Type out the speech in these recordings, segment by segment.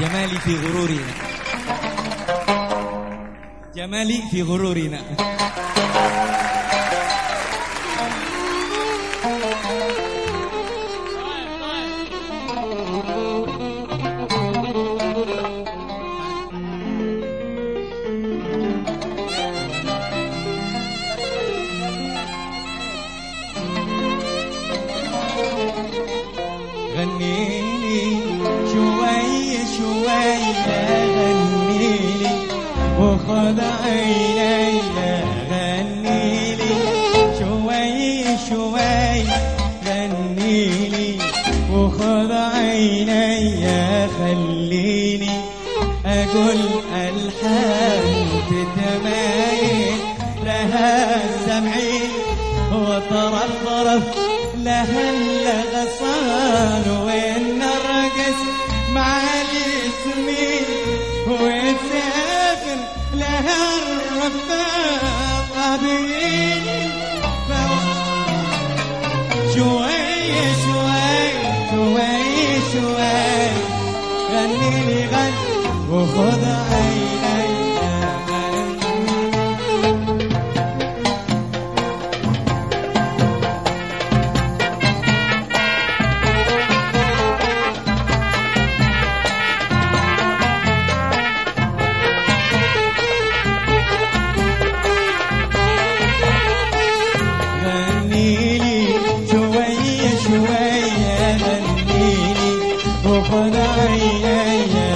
جمالي في غرورنا. جمالي في غرورنا. شوي غنيلي وخذ عيني غنيلي شوي شوي غنيلي وخذ عيني خليني أقول ألحان تتمايل لها طرف لها شوي. غني لي غن وخذ عيني. وخذ عيني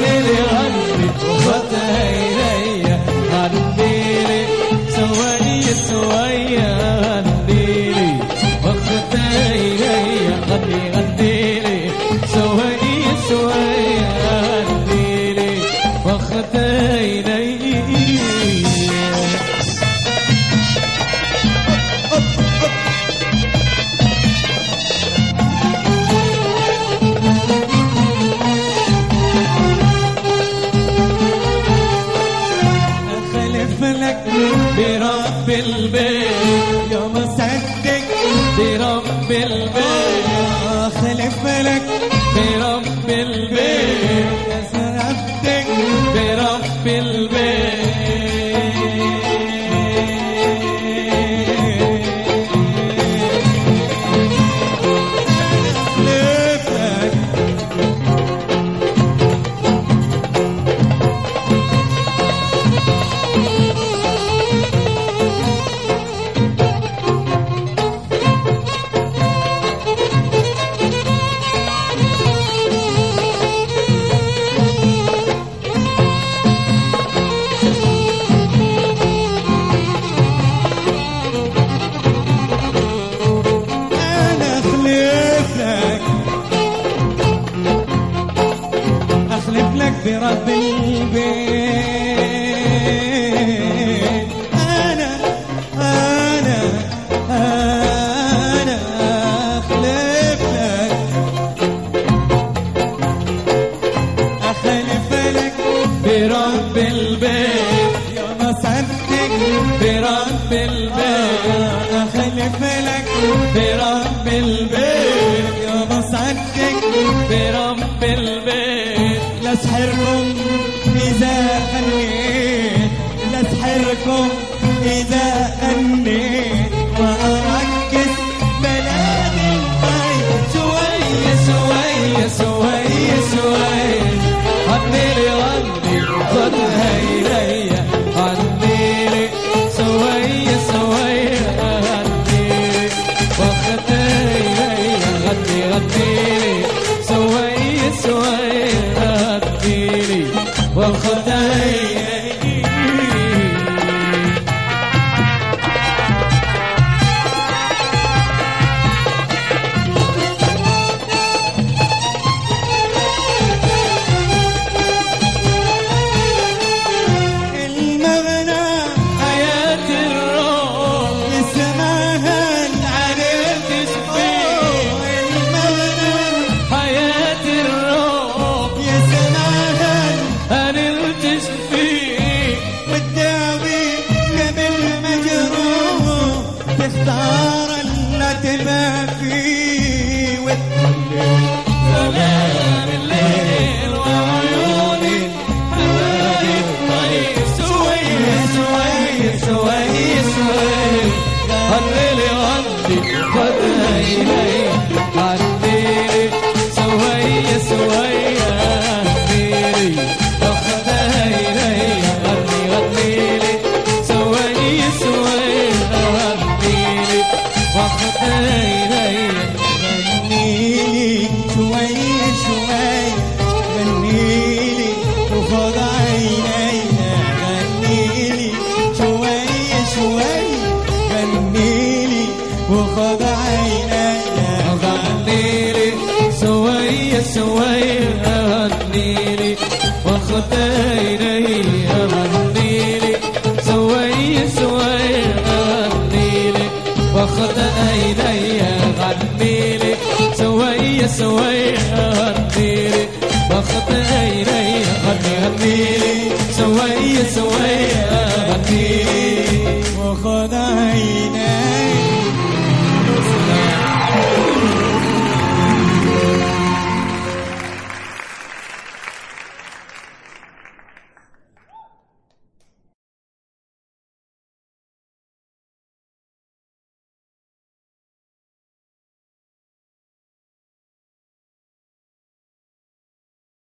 غني لي غني وخذ عيني غني لي البيت يوم صدق برب البيت. أخلف لك برب البيت. صدق برب البيت. البيت أنا خلف لك برب البيت يا صدق برب البيت لا سحركم اذا خليت لا سحركم اذا ويهنيني وخطيني يهنيني سوي سوي يهنيني وخطيني يهنيني سوي سوي